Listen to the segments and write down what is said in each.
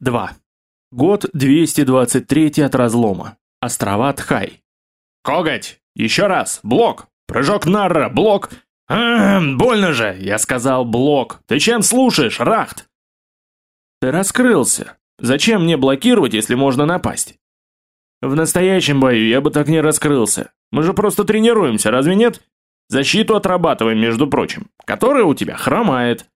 2. Год 223 от разлома. Острова Тхай. Коготь! Еще раз! Блок! Прыжок Нарра! Блок! А, больно же! Я сказал блок! Ты чем слушаешь, Рахт? Ты раскрылся. Зачем мне блокировать, если можно напасть? В настоящем бою я бы так не раскрылся. Мы же просто тренируемся, разве нет? Защиту отрабатываем, между прочим, которая у тебя хромает.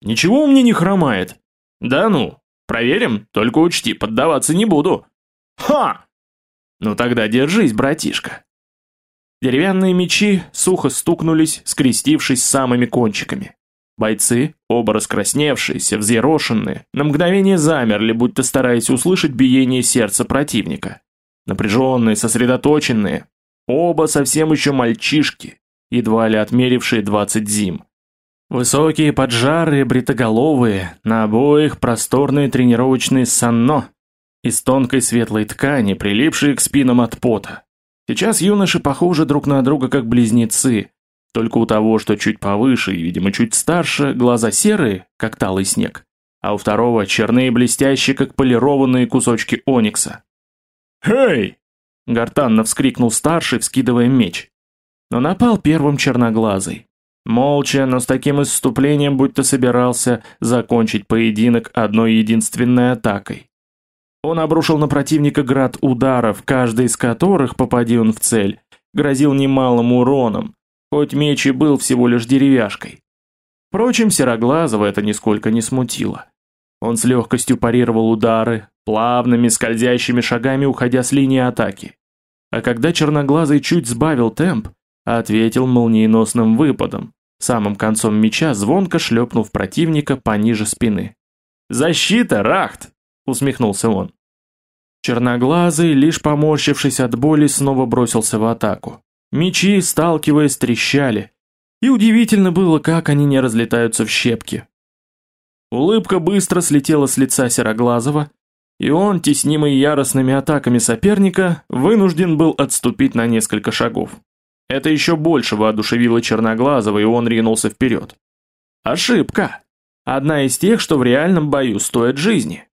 Ничего у меня не хромает. Да ну, проверим, только учти, поддаваться не буду. Ха! Ну тогда держись, братишка. Деревянные мечи сухо стукнулись, скрестившись самыми кончиками. Бойцы, оба раскрасневшиеся, взъерошенные, на мгновение замерли, будто стараясь услышать биение сердца противника. Напряженные, сосредоточенные, оба совсем еще мальчишки, едва ли отмерившие двадцать зим. Высокие, поджарые, бритоголовые, на обоих просторные тренировочные санно из тонкой светлой ткани, прилипшие к спинам от пота. Сейчас юноши похожи друг на друга как близнецы, только у того, что чуть повыше и, видимо, чуть старше, глаза серые, как талый снег, а у второго черные блестящие, как полированные кусочки оникса. «Хей!» — гортанно вскрикнул старший, вскидывая меч. Но напал первым черноглазый. Молча, но с таким исступлением, будто собирался закончить поединок одной единственной атакой. Он обрушил на противника град ударов, каждый из которых, попади он в цель, грозил немалым уроном, хоть меч и был всего лишь деревяшкой. Впрочем, Сероглазого это нисколько не смутило. Он с легкостью парировал удары, плавными скользящими шагами уходя с линии атаки. А когда Черноглазый чуть сбавил темп, ответил молниеносным выпадом, самым концом меча звонко шлепнув противника пониже спины. «Защита, Рахт!» — усмехнулся он. Черноглазый, лишь поморщившись от боли, снова бросился в атаку. Мечи, сталкиваясь, трещали. И удивительно было, как они не разлетаются в щепки. Улыбка быстро слетела с лица Сероглазого, и он, теснимый яростными атаками соперника, вынужден был отступить на несколько шагов. Это еще больше воодушевило Черноглазого, и он ринулся вперед. Ошибка. Одна из тех, что в реальном бою стоит жизни.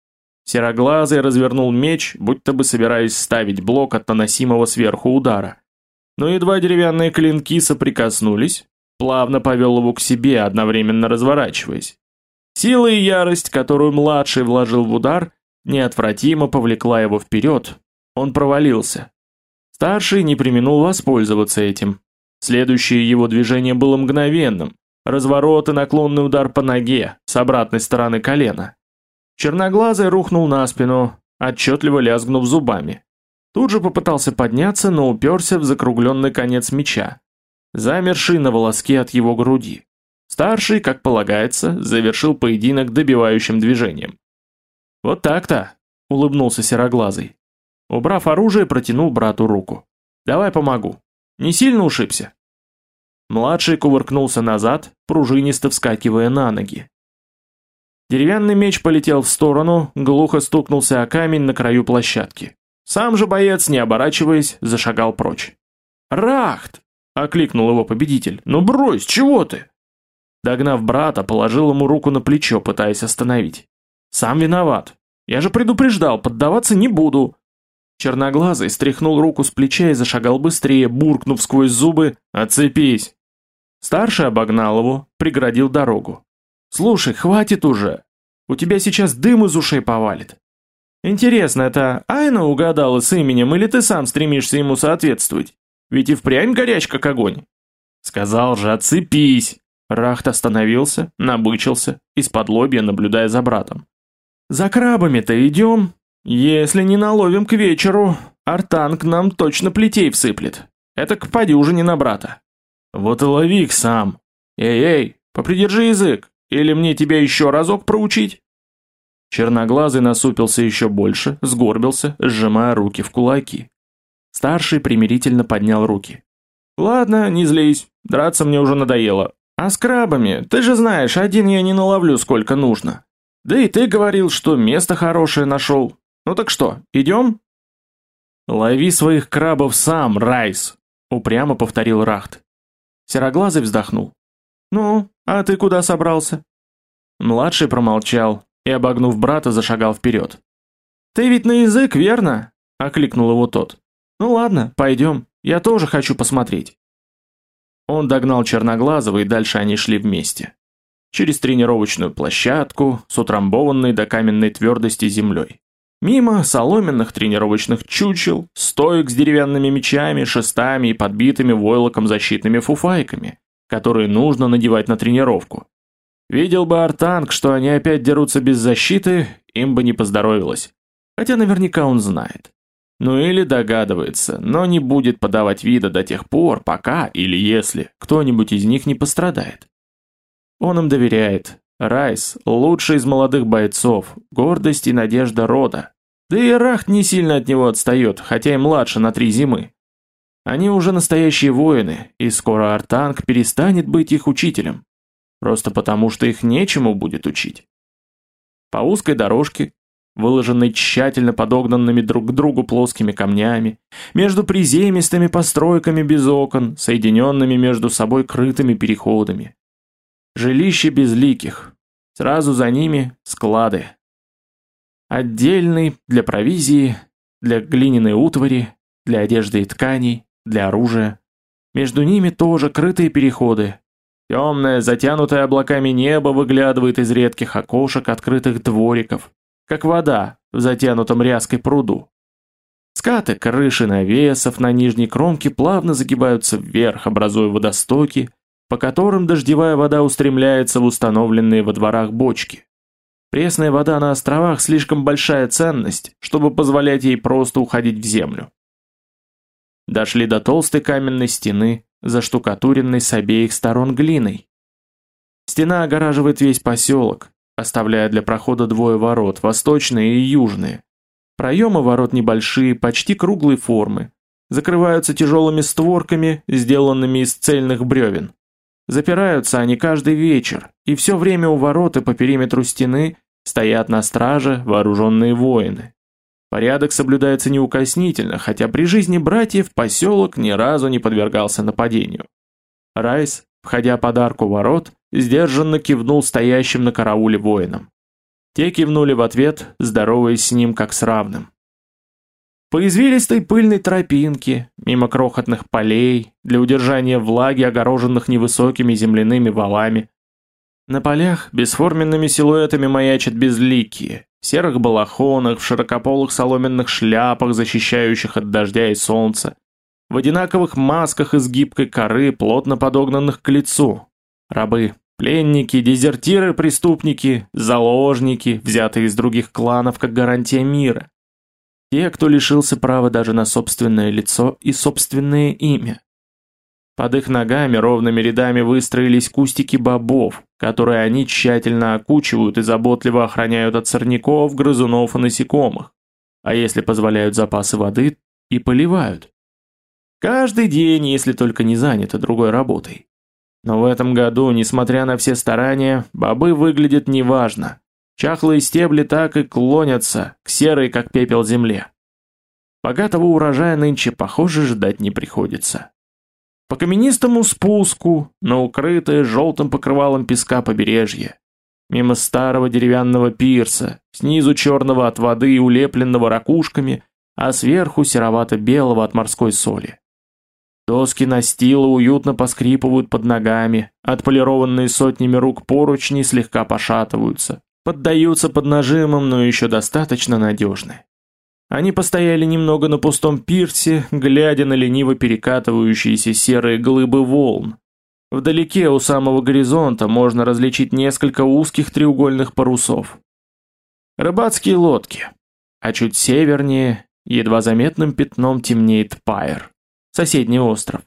Сероглазый развернул меч, будто бы собираясь ставить блок от наносимого сверху удара. Но едва деревянные клинки соприкоснулись, плавно повел его к себе, одновременно разворачиваясь. Сила и ярость, которую младший вложил в удар, неотвратимо повлекла его вперед. Он провалился. Старший не применул воспользоваться этим. Следующее его движение было мгновенным. Разворот и наклонный удар по ноге, с обратной стороны колена. Черноглазый рухнул на спину, отчетливо лязгнув зубами. Тут же попытался подняться, но уперся в закругленный конец меча, замерший на волоске от его груди. Старший, как полагается, завершил поединок добивающим движением. «Вот так-то», — улыбнулся Сероглазый. Убрав оружие, протянул брату руку. «Давай помогу. Не сильно ушибся?» Младший кувыркнулся назад, пружинисто вскакивая на ноги. Деревянный меч полетел в сторону, глухо стукнулся о камень на краю площадки. Сам же боец, не оборачиваясь, зашагал прочь. «Рахт!» — окликнул его победитель. «Ну брось, чего ты?» Догнав брата, положил ему руку на плечо, пытаясь остановить. «Сам виноват. Я же предупреждал, поддаваться не буду». Черноглазый стряхнул руку с плеча и зашагал быстрее, буркнув сквозь зубы «Отцепись!». Старший обогнал его, преградил дорогу. «Слушай, хватит уже! У тебя сейчас дым из ушей повалит!» Интересно, это Айна угадала с именем, или ты сам стремишься ему соответствовать? Ведь и впрямь горяч как огонь. Сказал же, отцепись. Рахт остановился, набычился, из-под лобья наблюдая за братом. За крабами-то идем. Если не наловим к вечеру, Артанг нам точно плетей всыплет. Это к поди уже не на брата. Вот и лови их сам. Эй-эй, попридержи язык, или мне тебя еще разок проучить? Черноглазый насупился еще больше, сгорбился, сжимая руки в кулаки. Старший примирительно поднял руки. «Ладно, не злись, драться мне уже надоело. А с крабами, ты же знаешь, один я не наловлю сколько нужно. Да и ты говорил, что место хорошее нашел. Ну так что, идем?» «Лови своих крабов сам, Райс!» — упрямо повторил Рахт. Сероглазый вздохнул. «Ну, а ты куда собрался?» Младший промолчал, и, обогнув брата, зашагал вперед. «Ты ведь на язык, верно?» – окликнул его тот. «Ну ладно, пойдем, я тоже хочу посмотреть». Он догнал Черноглазого, и дальше они шли вместе. Через тренировочную площадку с утрамбованной до каменной твердости землей. Мимо соломенных тренировочных чучел, стоек с деревянными мечами, шестами и подбитыми войлоком защитными фуфайками, которые нужно надевать на тренировку. Видел бы Артанг, что они опять дерутся без защиты, им бы не поздоровилось. Хотя наверняка он знает. Ну или догадывается, но не будет подавать вида до тех пор, пока или если кто-нибудь из них не пострадает. Он им доверяет, Райс – лучший из молодых бойцов, гордость и надежда рода. Да и Рахт не сильно от него отстает, хотя и младше на три зимы. Они уже настоящие воины, и скоро Артанг перестанет быть их учителем. Просто потому, что их нечему будет учить. По узкой дорожке, выложенной тщательно подогнанными друг к другу плоскими камнями, между приземистыми постройками без окон, соединенными между собой крытыми переходами, Жилище безликих. Сразу за ними склады. Отдельный для провизии, для глиняной утвари, для одежды и тканей, для оружия. Между ними тоже крытые переходы. Темное, затянутое облаками небо выглядывает из редких окошек открытых двориков, как вода в затянутом ряской пруду. Скаты крыши навесов на нижней кромке плавно загибаются вверх, образуя водостоки, по которым дождевая вода устремляется в установленные во дворах бочки. Пресная вода на островах слишком большая ценность, чтобы позволять ей просто уходить в землю. Дошли до толстой каменной стены, заштукатуренной с обеих сторон глиной. Стена огораживает весь поселок, оставляя для прохода двое ворот, восточные и южные. Проемы ворот небольшие, почти круглой формы, закрываются тяжелыми створками, сделанными из цельных бревен. Запираются они каждый вечер, и все время у ворот и по периметру стены стоят на страже вооруженные воины. Порядок соблюдается неукоснительно, хотя при жизни братьев поселок ни разу не подвергался нападению. Райс, входя под арку ворот, сдержанно кивнул стоящим на карауле воинам. Те кивнули в ответ, здороваясь с ним как с равным. По извилистой пыльной тропинке, мимо крохотных полей, для удержания влаги, огороженных невысокими земляными валами. На полях бесформенными силуэтами маячат безликие, в серых балахонах, в широкополых соломенных шляпах, защищающих от дождя и солнца, в одинаковых масках из гибкой коры, плотно подогнанных к лицу. Рабы, пленники, дезертиры-преступники, заложники, взятые из других кланов как гарантия мира. Те, кто лишился права даже на собственное лицо и собственное имя. Под их ногами ровными рядами выстроились кустики бобов, которые они тщательно окучивают и заботливо охраняют от сорняков, грызунов и насекомых, а если позволяют запасы воды, и поливают. Каждый день, если только не заняты другой работой. Но в этом году, несмотря на все старания, бобы выглядят неважно, Чахлые стебли так и клонятся к серой, как пепел земле. Богатого урожая нынче, похоже, ждать не приходится. По каменистому спуску, на укрытое желтым покрывалом песка побережье, мимо старого деревянного пирса, снизу черного от воды и улепленного ракушками, а сверху серовато-белого от морской соли. Доски настила уютно поскрипывают под ногами, отполированные сотнями рук поручни слегка пошатываются, поддаются под нажимом, но еще достаточно надежны. Они постояли немного на пустом пирсе, глядя на лениво перекатывающиеся серые глыбы волн. Вдалеке у самого горизонта можно различить несколько узких треугольных парусов. Рыбацкие лодки. А чуть севернее, едва заметным пятном темнеет Пайер, соседний остров.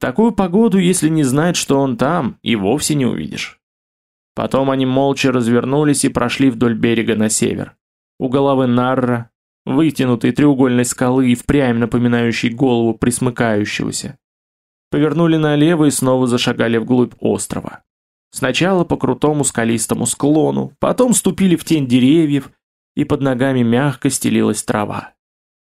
такую погоду, если не знать, что он там, и вовсе не увидишь. Потом они молча развернулись и прошли вдоль берега на север. У головы Нарра, вытянутой треугольной скалы и впрямь напоминающей голову присмыкающегося. Повернули налево и снова зашагали вглубь острова. Сначала по крутому скалистому склону, потом ступили в тень деревьев, и под ногами мягко стелилась трава.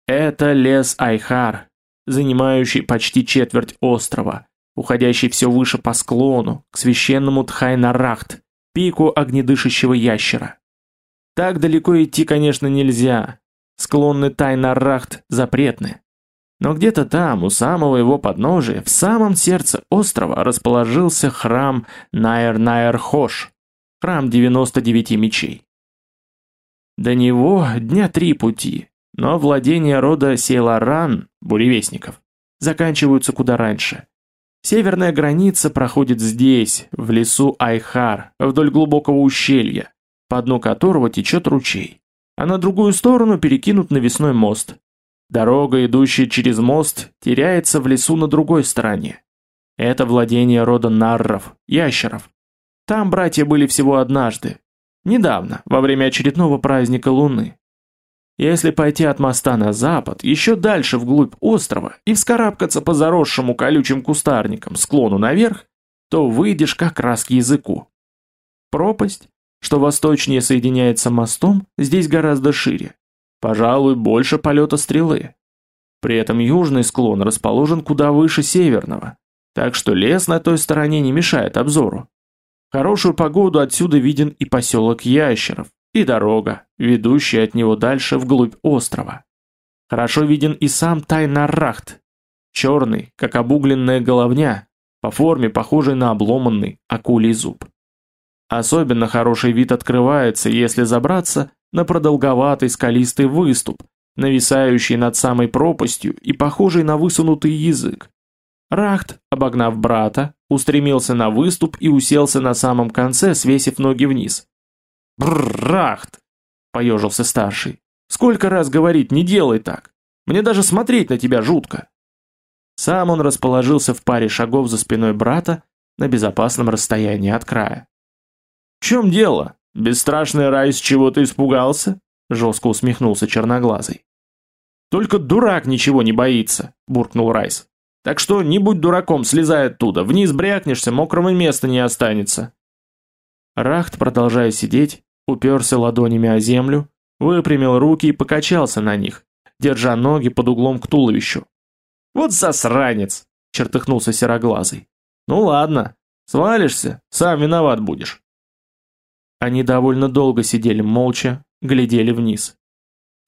Это лес Айхар, занимающий почти четверть острова, уходящий все выше по склону, к священному Тхайнарахт, пику огнедышащего ящера. Так далеко идти, конечно, нельзя. Склонны Тайнаррахт запретны. Но где-то там, у самого его подножия, в самом сердце острова, расположился храм Найр-Найр-Хош, храм 99 мечей. До него дня три пути, но владения рода Сейларан, буревестников, заканчиваются куда раньше. Северная граница проходит здесь, в лесу Айхар, вдоль глубокого ущелья, по дну которого течет ручей, а на другую сторону перекинут навесной мост. Дорога, идущая через мост, теряется в лесу на другой стороне. Это владение рода нарров, ящеров. Там братья были всего однажды, недавно, во время очередного праздника Луны. Если пойти от моста на запад, еще дальше вглубь острова и вскарабкаться по заросшему колючим кустарникам склону наверх, то выйдешь как раз к языку. Пропасть, что восточнее соединяется мостом, здесь гораздо шире. Пожалуй, больше полета стрелы. При этом южный склон расположен куда выше северного, так что лес на той стороне не мешает обзору. Хорошую погоду отсюда виден и поселок Ящеров, и дорога, ведущая от него дальше вглубь острова. Хорошо виден и сам Тайнаррахт, черный, как обугленная головня, по форме похожий на обломанный акулий зуб. Особенно хороший вид открывается, если забраться на продолговатый скалистый выступ, нависающий над самой пропастью и похожий на высунутый язык. Рахт, обогнав брата, устремился на выступ и уселся на самом конце, свесив ноги вниз. «Брррахт!» — поежился старший. «Сколько раз говорить, не делай так! Мне даже смотреть на тебя жутко!» Сам он расположился в паре шагов за спиной брата на безопасном расстоянии от края. «В чем дело? Бесстрашный рай с чего-то испугался?» — жестко усмехнулся черноглазый. «Только дурак ничего не боится», — буркнул Райс. «Так что не будь дураком, слезай оттуда, вниз брякнешься, мокрого места не останется». Рахт, продолжая сидеть, уперся ладонями о землю, выпрямил руки и покачался на них, держа ноги под углом к туловищу. «Вот засранец!» — чертыхнулся сероглазый. «Ну ладно, свалишься, сам виноват будешь». Они довольно долго сидели молча, глядели вниз.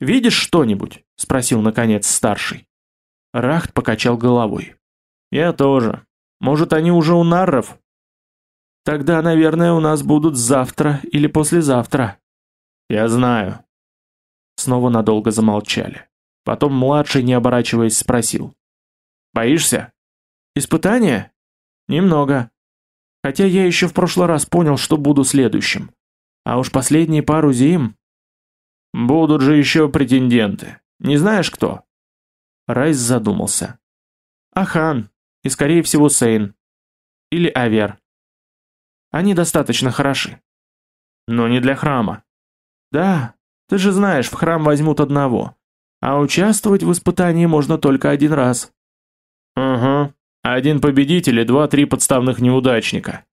«Видишь что-нибудь?» — спросил наконец старший. Рахт покачал головой. «Я тоже. Может, они уже у нарров?» Тогда, наверное, у нас будут завтра или послезавтра. Я знаю. Снова надолго замолчали. Потом младший, не оборачиваясь, спросил. Боишься? Испытания? Немного. Хотя я еще в прошлый раз понял, что буду следующим. А уж последние пару зим... Будут же еще претенденты. Не знаешь кто? Райс задумался. Ахан. И скорее всего Сейн. Или Авер. Они достаточно хороши. Но не для храма. Да, ты же знаешь, в храм возьмут одного. А участвовать в испытании можно только один раз. Угу. Один победитель и два-три подставных неудачника.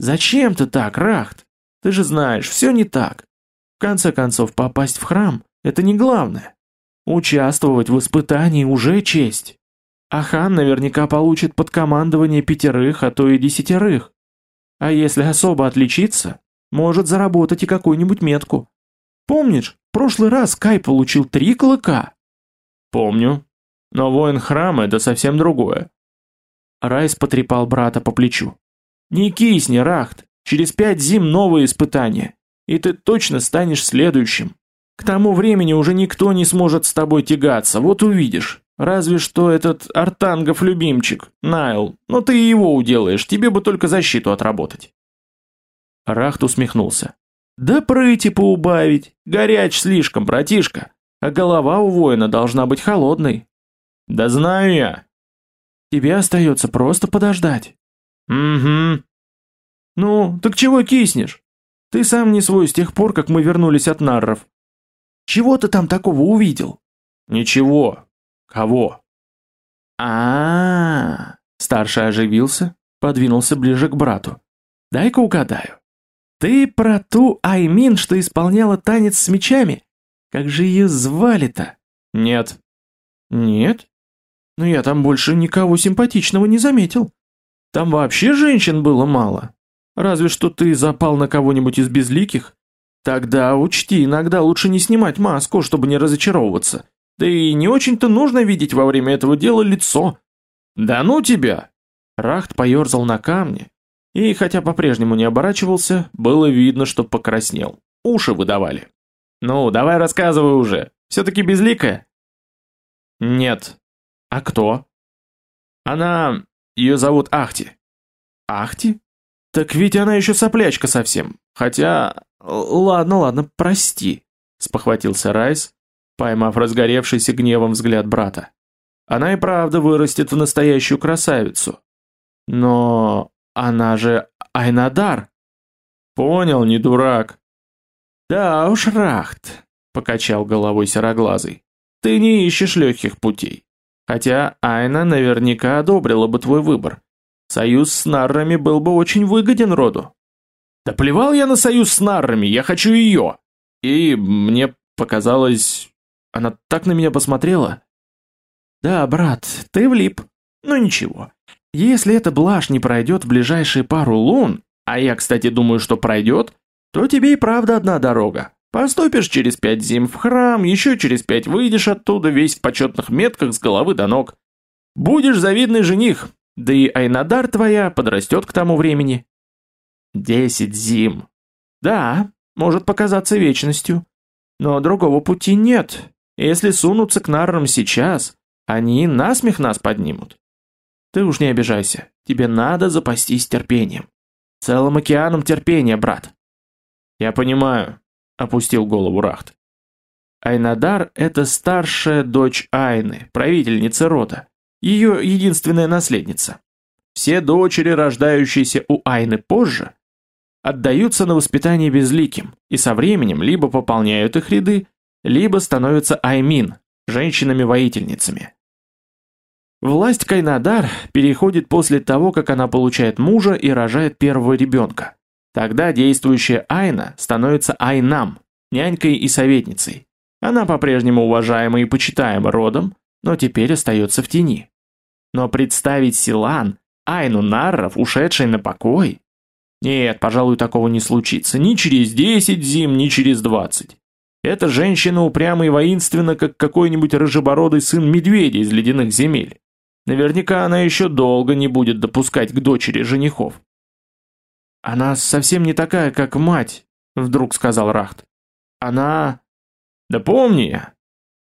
Зачем ты так, Рахт? Ты же знаешь, все не так. В конце концов, попасть в храм – это не главное. Участвовать в испытании уже честь. А хан наверняка получит под командование пятерых, а то и десятерых. А если особо отличиться, может заработать и какую-нибудь метку. Помнишь, в прошлый раз Кай получил три клыка? Помню. Но воин храма это совсем другое. Райс потрепал брата по плечу. Не кисни, Рахт, через пять зим новые испытания, и ты точно станешь следующим. К тому времени уже никто не сможет с тобой тягаться, вот увидишь. Разве что этот Артангов любимчик, Найл, но ты его уделаешь, тебе бы только защиту отработать. Рахт усмехнулся. Да прыти поубавить, горяч слишком, братишка, а голова у воина должна быть холодной. Да знаю я. Тебе остается просто подождать. Угу. Ну, так чего киснешь? Ты сам не свой с тех пор, как мы вернулись от нарров. Чего ты там такого увидел? Ничего, Кого? А, -а, -а, Старший оживился, подвинулся ближе к брату. Дай-ка угадаю. Ты про ту Аймин, что исполняла танец с мечами? Как же ее звали-то? Нет. Нет? Но я там больше никого симпатичного не заметил. Там вообще женщин было мало. Разве что ты запал на кого-нибудь из безликих. Тогда учти, иногда лучше не снимать маску, чтобы не разочаровываться. Да и не очень-то нужно видеть во время этого дела лицо. Да ну тебя! Рахт поерзал на камне, и хотя по-прежнему не оборачивался, было видно, что покраснел. Уши выдавали. Ну, давай рассказывай уже. Все-таки безликая? Нет. А кто? Она... Ее зовут Ахти. Ахти? Так ведь она еще соплячка совсем. Хотя... Ладно, ладно, прости. Спохватился Райс, поймав разгоревшийся гневом взгляд брата. Она и правда вырастет в настоящую красавицу. Но она же Айнадар. Понял, не дурак. Да уж, Рахт, покачал головой сероглазый. Ты не ищешь легких путей. Хотя Айна наверняка одобрила бы твой выбор. Союз с наррами был бы очень выгоден роду. Да плевал я на союз с наррами, я хочу ее. И мне показалось... Она так на меня посмотрела. Да, брат, ты влип. Ну ничего. Если эта блажь не пройдет в ближайшие пару лун, а я, кстати, думаю, что пройдет, то тебе и правда одна дорога. Поступишь через пять зим в храм, еще через пять выйдешь оттуда весь в почетных метках с головы до ног. Будешь завидный жених, да и Айнадар твоя подрастет к тому времени. Десять зим. Да, может показаться вечностью. Но другого пути нет. Если сунуться к наррам сейчас, они насмех нас поднимут. Ты уж не обижайся, тебе надо запастись терпением. Целым океаном терпения, брат. Я понимаю, опустил голову Рахт. Айнадар – это старшая дочь Айны, правительницы рода, ее единственная наследница. Все дочери, рождающиеся у Айны позже, отдаются на воспитание безликим и со временем либо пополняют их ряды, либо становятся Аймин, женщинами-воительницами. Власть Кайнадар переходит после того, как она получает мужа и рожает первого ребенка. Тогда действующая Айна становится Айнам, нянькой и советницей. Она по-прежнему уважаема и почитаема родом, но теперь остается в тени. Но представить Силан, Айну Нарров, ушедшей на покой? Нет, пожалуй, такого не случится. Ни через 10 зим, ни через 20. Эта женщина упряма и воинственна, как какой-нибудь рыжебородый сын медведя из ледяных земель. Наверняка она еще долго не будет допускать к дочери женихов. «Она совсем не такая, как мать», — вдруг сказал Рахт. «Она...» «Да помни я.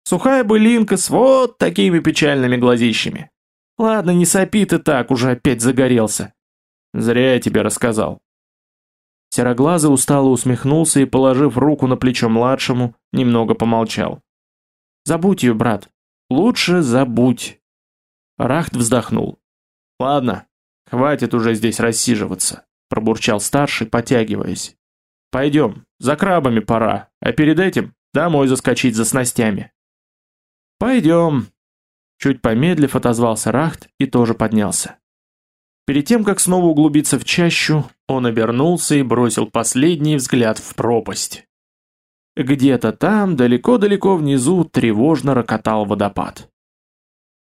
Сухая былинка с вот такими печальными глазищами. Ладно, не сопи ты так, уже опять загорелся. Зря я тебе рассказал». Сероглазый устало усмехнулся и, положив руку на плечо младшему, немного помолчал. «Забудь ее, брат. Лучше забудь». Рахт вздохнул. «Ладно, хватит уже здесь рассиживаться пробурчал старший, потягиваясь. Пойдем, за крабами пора, а перед этим домой заскочить за снастями. Пойдем. Чуть помедлив отозвался Рахт и тоже поднялся. Перед тем, как снова углубиться в чащу, он обернулся и бросил последний взгляд в пропасть. Где-то там, далеко-далеко внизу, тревожно рокотал водопад.